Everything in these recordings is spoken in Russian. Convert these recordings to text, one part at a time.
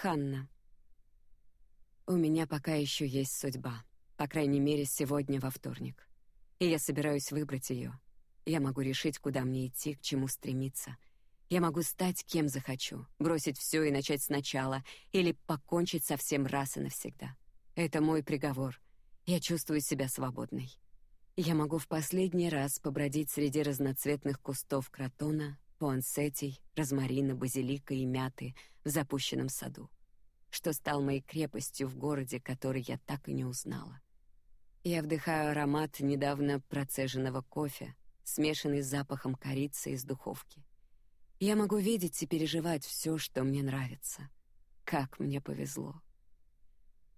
Ханна. У меня пока еще есть судьба, по крайней мере, сегодня во вторник. И я собираюсь выбрать ее. Я могу решить, куда мне идти, к чему стремиться. Я могу стать кем захочу, бросить все и начать сначала, или покончить со всем раз и навсегда. Это мой приговор. Я чувствую себя свободной. Я могу в последний раз побродить среди разноцветных кустов кротона, пуансетий, розмарина, базилика и мяты в запущенном саду, что стал моей крепостью в городе, который я так и не узнала. Я вдыхаю аромат недавно процеженного кофе, смешанный с запахом корицы из духовки. Я могу видеть и переживать все, что мне нравится. Как мне повезло.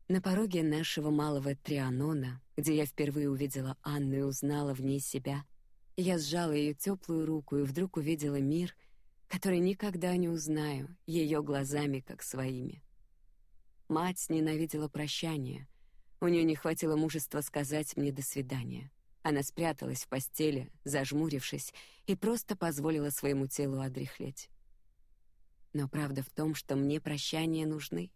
На пороге нашего малого Трианона, где я впервые увидела Анну и узнала в ней себя, я сжала ее теплую руку и вдруг увидела мир, который никогда не узнаю ее глазами как своими. Мать ненавидела прощание. У нее не хватило мужества сказать мне до свидания. Она спряталась в постели, зажмурившись, и просто позволила своему телу одряхлеть. Но правда в том, что мне прощания нужны.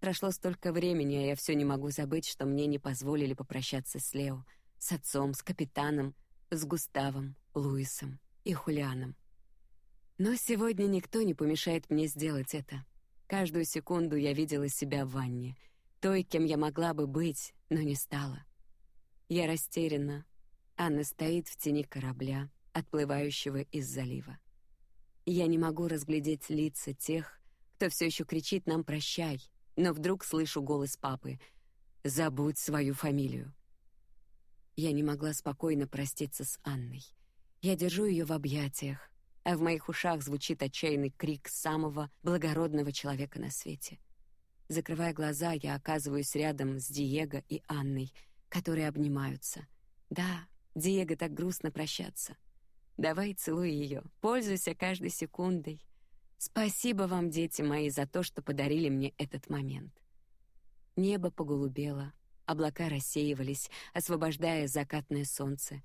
Прошло столько времени, а я все не могу забыть, что мне не позволили попрощаться с Лео, с отцом, с капитаном, с Густавом, Луисом и Хулианом. Но сегодня никто не помешает мне сделать это. Каждую секунду я видела себя в ванне, той, кем я могла бы быть, но не стала. Я растеряна. Анна стоит в тени корабля, отплывающего из залива. Я не могу разглядеть лица тех, кто все еще кричит нам прощай, но вдруг слышу голос папы: "Забудь свою фамилию". Я не могла спокойно проститься с Анной. Я держу ее в объятиях, а в моих ушах звучит отчаянный крик самого благородного человека на свете. Закрывая глаза, я оказываюсь рядом с Диего и Анной, которые обнимаются. Да, Диего так грустно прощаться. Давай целуй ее, пользуйся каждой секундой. Спасибо вам, дети мои, за то, что подарили мне этот момент. Небо поголубело, Облака рассеивались, освобождая закатное солнце.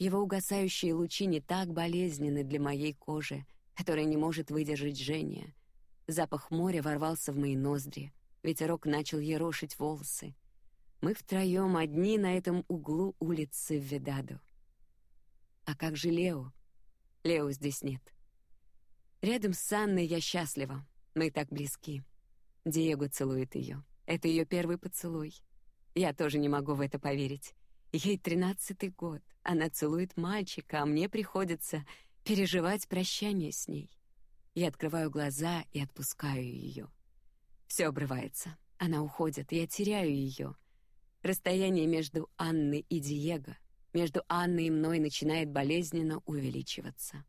Его угасающие лучи не так болезненны для моей кожи, которая не может выдержать жжения. Запах моря ворвался в мои ноздри. Ветерок начал ерошить волосы. Мы втроем одни на этом углу улицы в Ведаду. А как же Лео? Лео здесь нет. Рядом с Анной я счастлива. Мы так близки. Диего целует ее. Это ее первый поцелуй. Я тоже не могу в это поверить. Ей тринадцатый год, она целует мальчика, а мне приходится переживать прощание с ней. Я открываю глаза и отпускаю ее. Все обрывается. Она уходит, я теряю ее. Расстояние между Анной и Диего, между Анной и мной начинает болезненно увеличиваться.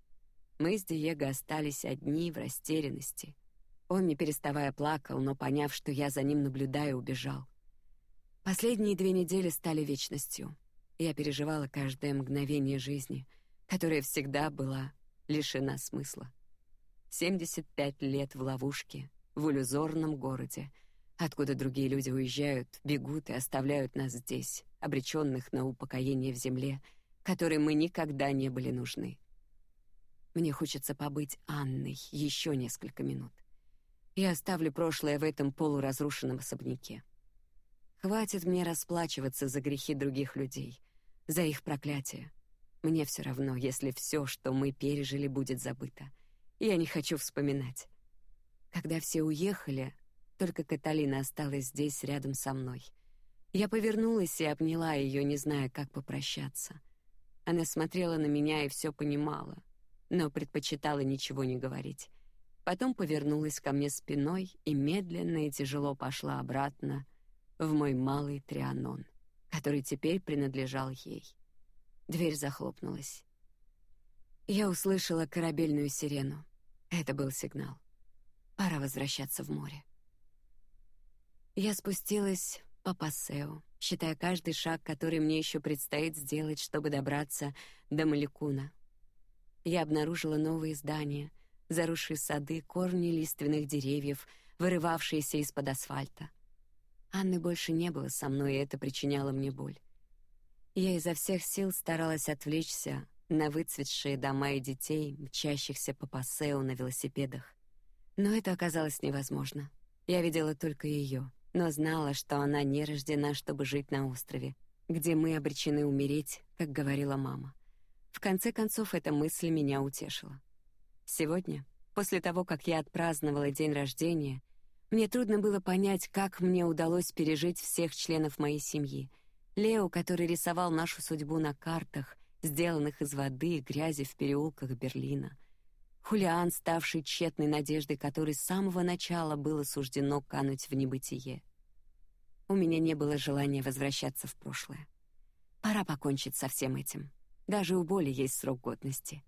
Мы с Диего остались одни в растерянности. Он не переставая плакал, но поняв, что я за ним наблюдаю, убежал. Последние две недели стали вечностью. Я переживала каждое мгновение жизни, которая всегда была лишена смысла. Семьдесят пять лет в ловушке, в иллюзорном городе, откуда другие люди уезжают, бегут и оставляют нас здесь, обреченных на упокоение в земле, которой мы никогда не были нужны. Мне хочется побыть Анной еще несколько минут. Я оставлю прошлое в этом полуразрушенном особняке. Хватит мне расплачиваться за грехи других людей, за их проклятия. Мне все равно, если все, что мы пережили, будет забыто. Я не хочу вспоминать. Когда все уехали, только Каталина осталась здесь рядом со мной. Я повернулась и обняла ее, не зная, как попрощаться. Она смотрела на меня и все понимала, но предпочитала ничего не говорить. Потом повернулась ко мне спиной и медленно и тяжело пошла обратно в мой малый Трианон, который теперь принадлежал ей. Дверь захлопнулась. Я услышала корабельную сирену. Это был сигнал. Пора возвращаться в море. Я спустилась по пассео, считая каждый шаг, который мне еще предстоит сделать, чтобы добраться до Маликуна. Я обнаружила новые здания, заросшие сады, корни лиственных деревьев, вырывавшиеся из-под асфальта — Анны больше не было со мной, и это причиняло мне боль. Я изо всех сил старалась отвлечься на выцветшие дома и детей, мчащихся по пассео на велосипедах. Но это оказалось невозможно. Я видела только ее, но знала, что она не рождена, чтобы жить на острове, где мы обречены умереть, как говорила мама. В конце концов, эта мысль меня утешила. Сегодня, после того, как я отпраздновала день рождения, мне трудно было понять, как мне удалось пережить всех членов моей семьи. Лео, который рисовал нашу судьбу на картах, сделанных из воды и грязи в переулках Берлина. Хулиан, ставший тщетной надеждой, которой с самого начала было суждено кануть в небытие. У меня не было желания возвращаться в прошлое. Пора покончить со всем этим. Даже у боли есть срок годности.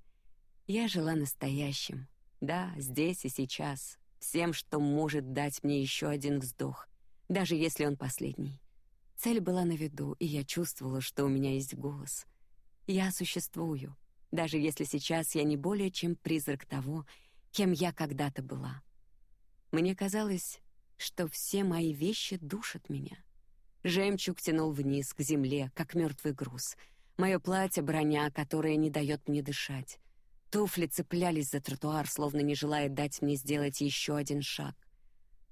Я жила настоящим, да, здесь и сейчас, всем, что может дать мне еще один вздох, даже если он последний. Цель была на виду, и я чувствовала, что у меня есть голос. Я существую, даже если сейчас я не более чем призрак того, кем я когда-то была. Мне казалось, что все мои вещи душат меня. Жемчуг тянул вниз к земле, как мертвый груз. Мое платье броня, которая не дает мне дышать. Туфли цеплялись за тротуар, словно не желая дать мне сделать еще один шаг.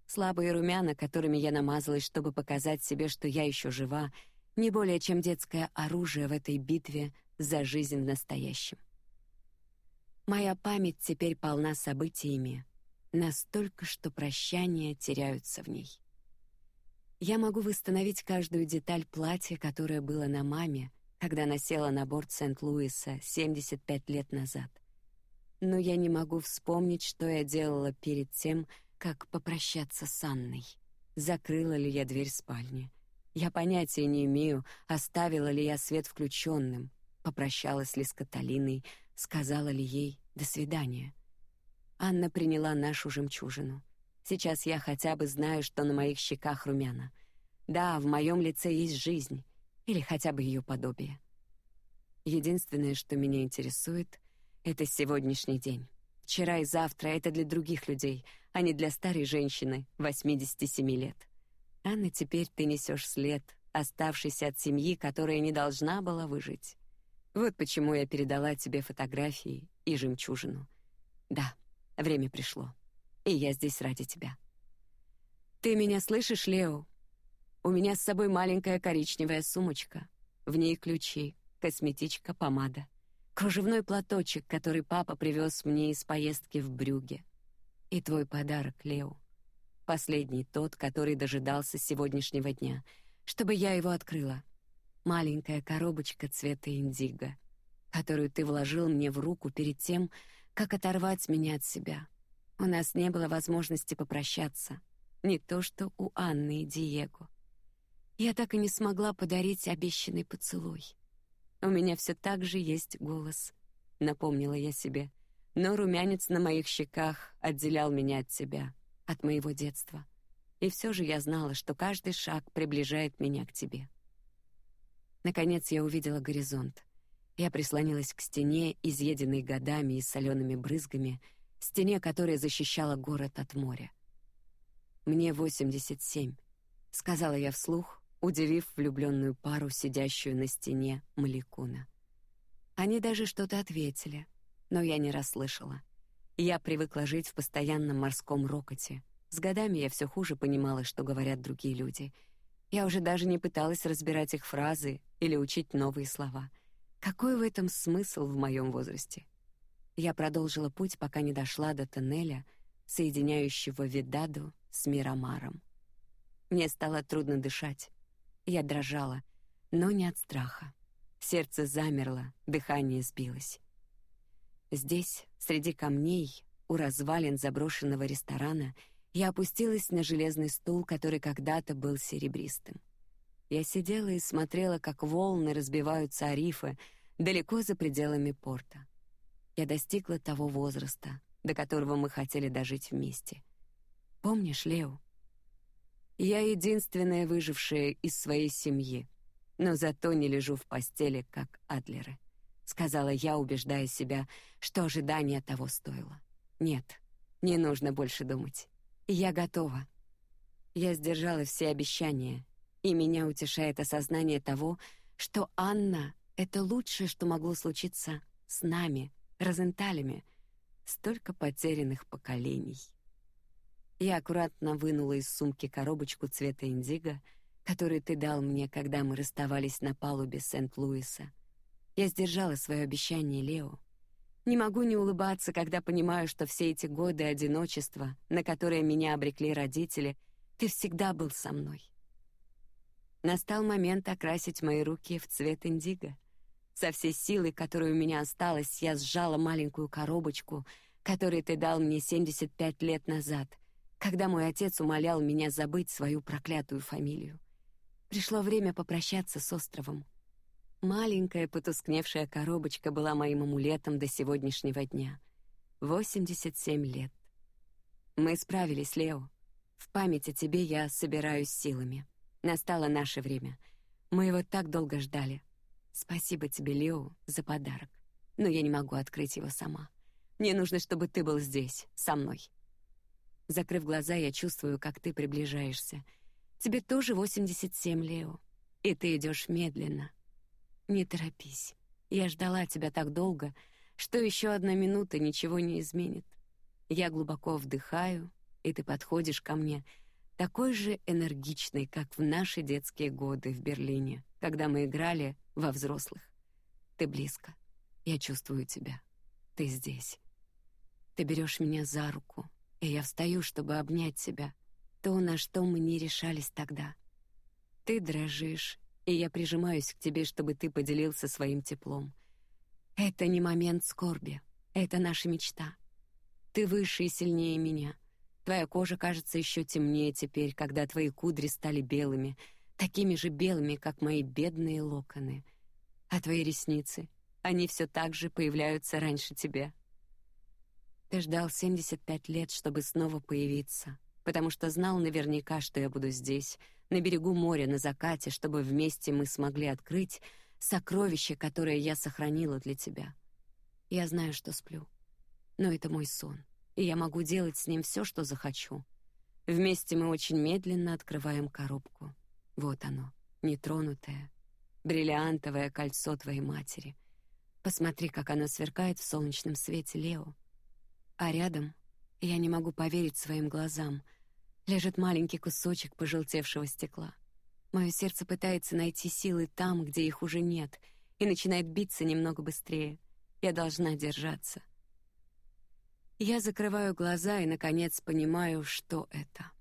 Слабые румяна, которыми я намазалась, чтобы показать себе, что я еще жива, не более чем детское оружие в этой битве за жизнь в настоящем. Моя память теперь полна событиями, настолько, что прощания теряются в ней. Я могу восстановить каждую деталь платья, которое было на маме, когда она села на борт Сент-Луиса 75 лет назад но я не могу вспомнить, что я делала перед тем, как попрощаться с Анной. Закрыла ли я дверь спальни? Я понятия не имею, оставила ли я свет включенным, попрощалась ли с Каталиной, сказала ли ей «до свидания». Анна приняла нашу жемчужину. Сейчас я хотя бы знаю, что на моих щеках румяна. Да, в моем лице есть жизнь, или хотя бы ее подобие. Единственное, что меня интересует, это сегодняшний день. Вчера и завтра это для других людей, а не для старой женщины 87 лет. Анна, теперь ты несешь след, оставшийся от семьи, которая не должна была выжить. Вот почему я передала тебе фотографии и жемчужину. Да, время пришло, и я здесь ради тебя. Ты меня слышишь, Лео? У меня с собой маленькая коричневая сумочка, в ней ключи, косметичка, помада кружевной платочек, который папа привез мне из поездки в Брюге, и твой подарок, Лео, последний тот, который дожидался сегодняшнего дня, чтобы я его открыла. Маленькая коробочка цвета индиго, которую ты вложил мне в руку перед тем, как оторвать меня от себя. У нас не было возможности попрощаться, не то что у Анны и Диего. Я так и не смогла подарить обещанный поцелуй. У меня все так же есть голос, напомнила я себе. Но румянец на моих щеках отделял меня от тебя, от моего детства. И все же я знала, что каждый шаг приближает меня к тебе. Наконец я увидела горизонт. Я прислонилась к стене, изъеденной годами и солеными брызгами, стене, которая защищала город от моря. Мне восемьдесят семь, сказала я вслух, удивив влюбленную пару, сидящую на стене Маликуна. Они даже что-то ответили, но я не расслышала. Я привыкла жить в постоянном морском рокоте. С годами я все хуже понимала, что говорят другие люди. Я уже даже не пыталась разбирать их фразы или учить новые слова. Какой в этом смысл в моем возрасте? Я продолжила путь, пока не дошла до тоннеля, соединяющего Видаду с Мирамаром. Мне стало трудно дышать. Я дрожала, но не от страха. Сердце замерло, дыхание сбилось. Здесь, среди камней, у развалин заброшенного ресторана, я опустилась на железный стул, который когда-то был серебристым. Я сидела и смотрела, как волны разбиваются о рифы далеко за пределами порта. Я достигла того возраста, до которого мы хотели дожить вместе. Помнишь, Лео? Я единственная выжившая из своей семьи, но зато не лежу в постели, как Адлеры. Сказала я, убеждая себя, что ожидание того стоило. Нет, не нужно больше думать. Я готова. Я сдержала все обещания, и меня утешает осознание того, что Анна — это лучшее, что могло случиться с нами, Розенталями, столько потерянных поколений. Я аккуратно вынула из сумки коробочку цвета индиго, которую ты дал мне, когда мы расставались на палубе Сент-Луиса. Я сдержала свое обещание, Лео. Не могу не улыбаться, когда понимаю, что все эти годы одиночества, на которые меня обрекли родители, ты всегда был со мной. Настал момент окрасить мои руки в цвет индиго. Со всей силой, которая у меня осталась, я сжала маленькую коробочку, которую ты дал мне 75 лет назад, когда мой отец умолял меня забыть свою проклятую фамилию. Пришло время попрощаться с островом. Маленькая потускневшая коробочка была моим амулетом до сегодняшнего дня. 87 лет. Мы справились, Лео. В память о тебе я собираюсь силами. Настало наше время. Мы его так долго ждали. Спасибо тебе, Лео, за подарок. Но я не могу открыть его сама. Мне нужно, чтобы ты был здесь, со мной. Закрыв глаза, я чувствую, как ты приближаешься. Тебе тоже 87, Лео, и ты идешь медленно. Не торопись. Я ждала тебя так долго, что еще одна минута ничего не изменит. Я глубоко вдыхаю, и ты подходишь ко мне, такой же энергичный, как в наши детские годы в Берлине, когда мы играли во взрослых. Ты близко. Я чувствую тебя. Ты здесь. Ты берешь меня за руку, и я встаю, чтобы обнять тебя. То, на что мы не решались тогда. Ты дрожишь, и я прижимаюсь к тебе, чтобы ты поделился своим теплом. Это не момент скорби, это наша мечта. Ты выше и сильнее меня. Твоя кожа кажется еще темнее теперь, когда твои кудри стали белыми, такими же белыми, как мои бедные локоны. А твои ресницы, они все так же появляются раньше тебя. Ты ждал 75 лет, чтобы снова появиться, потому что знал наверняка, что я буду здесь, на берегу моря на закате, чтобы вместе мы смогли открыть сокровище, которое я сохранила для тебя. Я знаю, что сплю, но это мой сон, и я могу делать с ним все, что захочу. Вместе мы очень медленно открываем коробку. Вот оно, нетронутое, бриллиантовое кольцо твоей матери. Посмотри, как оно сверкает в солнечном свете, Лео. А рядом я не могу поверить своим глазам — лежит маленький кусочек пожелтевшего стекла. Мое сердце пытается найти силы там, где их уже нет, и начинает биться немного быстрее. Я должна держаться. Я закрываю глаза и наконец понимаю, что это.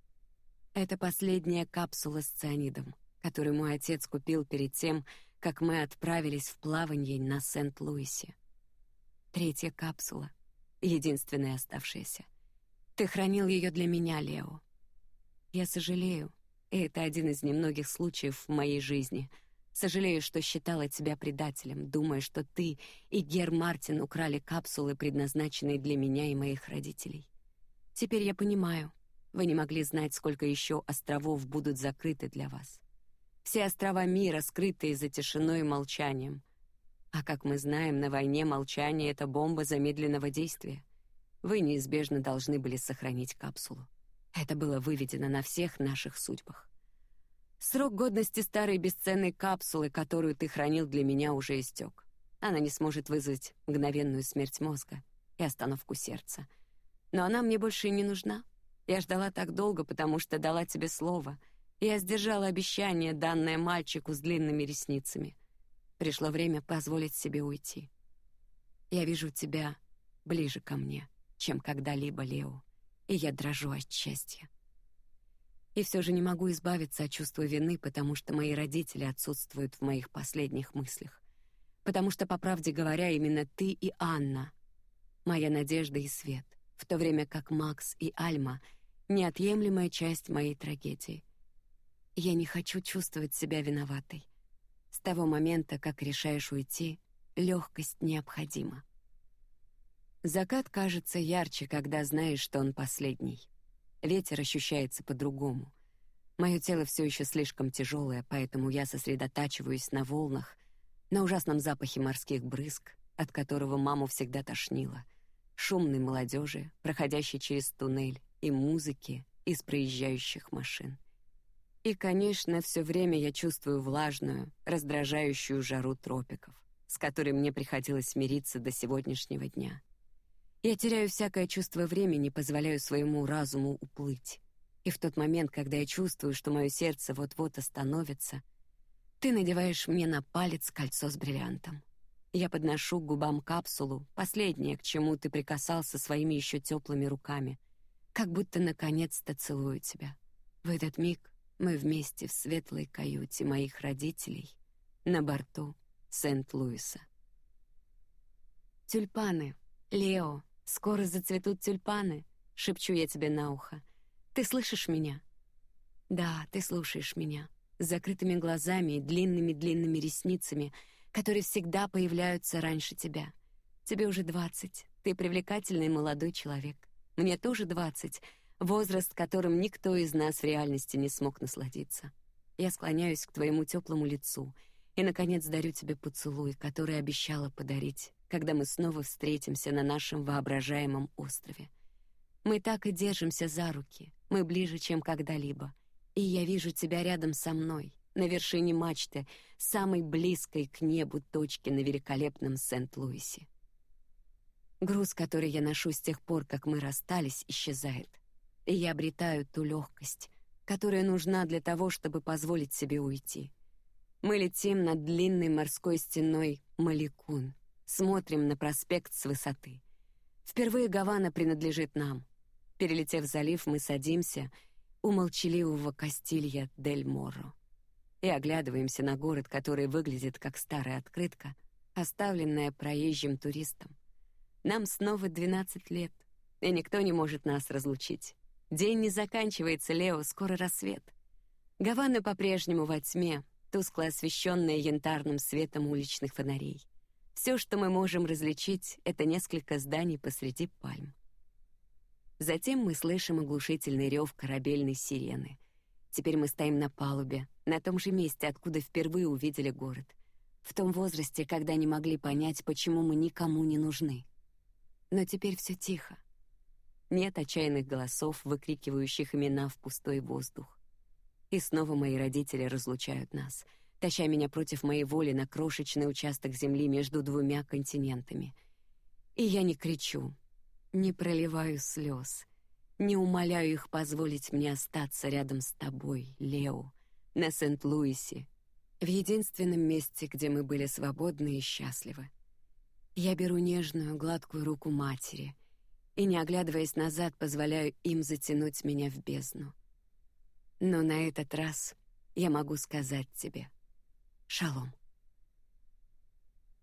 Это последняя капсула с цианидом, которую мой отец купил перед тем, как мы отправились в плавание на Сент-Луисе. Третья капсула, единственная оставшаяся. Ты хранил ее для меня, Лео. Я сожалею, и это один из немногих случаев в моей жизни. Сожалею, что считала тебя предателем, думая, что ты и Гер Мартин украли капсулы, предназначенные для меня и моих родителей. Теперь я понимаю, вы не могли знать, сколько еще островов будут закрыты для вас. Все острова мира скрытые за тишиной и молчанием. А как мы знаем, на войне молчание — это бомба замедленного действия. Вы неизбежно должны были сохранить капсулу. Это было выведено на всех наших судьбах. Срок годности старой бесценной капсулы, которую ты хранил для меня, уже истек. Она не сможет вызвать мгновенную смерть мозга и остановку сердца. Но она мне больше не нужна. Я ждала так долго, потому что дала тебе слово. Я сдержала обещание, данное мальчику с длинными ресницами. Пришло время позволить себе уйти. Я вижу тебя ближе ко мне, чем когда-либо, Лео и я дрожу от счастья. И все же не могу избавиться от чувства вины, потому что мои родители отсутствуют в моих последних мыслях. Потому что, по правде говоря, именно ты и Анна — моя надежда и свет, в то время как Макс и Альма — неотъемлемая часть моей трагедии. Я не хочу чувствовать себя виноватой. С того момента, как решаешь уйти, легкость необходима. Закат кажется ярче, когда знаешь, что он последний. Ветер ощущается по-другому. Мое тело все еще слишком тяжелое, поэтому я сосредотачиваюсь на волнах, на ужасном запахе морских брызг, от которого маму всегда тошнило, шумной молодежи, проходящей через туннель, и музыки из проезжающих машин. И, конечно, все время я чувствую влажную, раздражающую жару тропиков, с которой мне приходилось смириться до сегодняшнего дня. Я теряю всякое чувство времени, позволяю своему разуму уплыть. И в тот момент, когда я чувствую, что мое сердце вот-вот остановится, ты надеваешь мне на палец кольцо с бриллиантом. Я подношу к губам капсулу, последнее, к чему ты прикасался своими еще теплыми руками, как будто наконец-то целую тебя. В этот миг мы вместе в светлой каюте моих родителей на борту Сент-Луиса. Тюльпаны, Лео, скоро зацветут тюльпаны, шепчу я тебе на ухо. Ты слышишь меня? Да, ты слушаешь меня. С закрытыми глазами и длинными-длинными ресницами, которые всегда появляются раньше тебя. Тебе уже двадцать. Ты привлекательный молодой человек. Мне тоже двадцать. Возраст, которым никто из нас в реальности не смог насладиться. Я склоняюсь к твоему теплому лицу и наконец дарю тебе поцелуй, который обещала подарить, когда мы снова встретимся на нашем воображаемом острове. Мы так и держимся за руки, мы ближе, чем когда-либо. И я вижу тебя рядом со мной, на вершине мачты, самой близкой к небу точки на великолепном Сент-Луисе. Груз, который я ношу с тех пор, как мы расстались, исчезает, и я обретаю ту легкость, которая нужна для того, чтобы позволить себе уйти. Мы летим над длинной морской стеной Маликун, смотрим на проспект с высоты. Впервые Гавана принадлежит нам. Перелетев залив, мы садимся у молчаливого Кастилья дель Моро и оглядываемся на город, который выглядит как старая открытка, оставленная проезжим туристом. Нам снова двенадцать лет, и никто не может нас разлучить. День не заканчивается, Лео, скоро рассвет. Гавана по-прежнему во тьме, тускло освещенная янтарным светом уличных фонарей. Все, что мы можем различить, это несколько зданий посреди пальм. Затем мы слышим оглушительный рев корабельной сирены. Теперь мы стоим на палубе, на том же месте, откуда впервые увидели город. В том возрасте, когда не могли понять, почему мы никому не нужны. Но теперь все тихо. Нет отчаянных голосов, выкрикивающих имена в пустой воздух. И снова мои родители разлучают нас, таща меня против моей воли на крошечный участок земли между двумя континентами. И я не кричу, не проливаю слез, не умоляю их позволить мне остаться рядом с тобой, Лео, на Сент-Луисе, в единственном месте, где мы были свободны и счастливы. Я беру нежную, гладкую руку матери и, не оглядываясь назад, позволяю им затянуть меня в бездну. Но на этот раз я могу сказать тебе: шалом.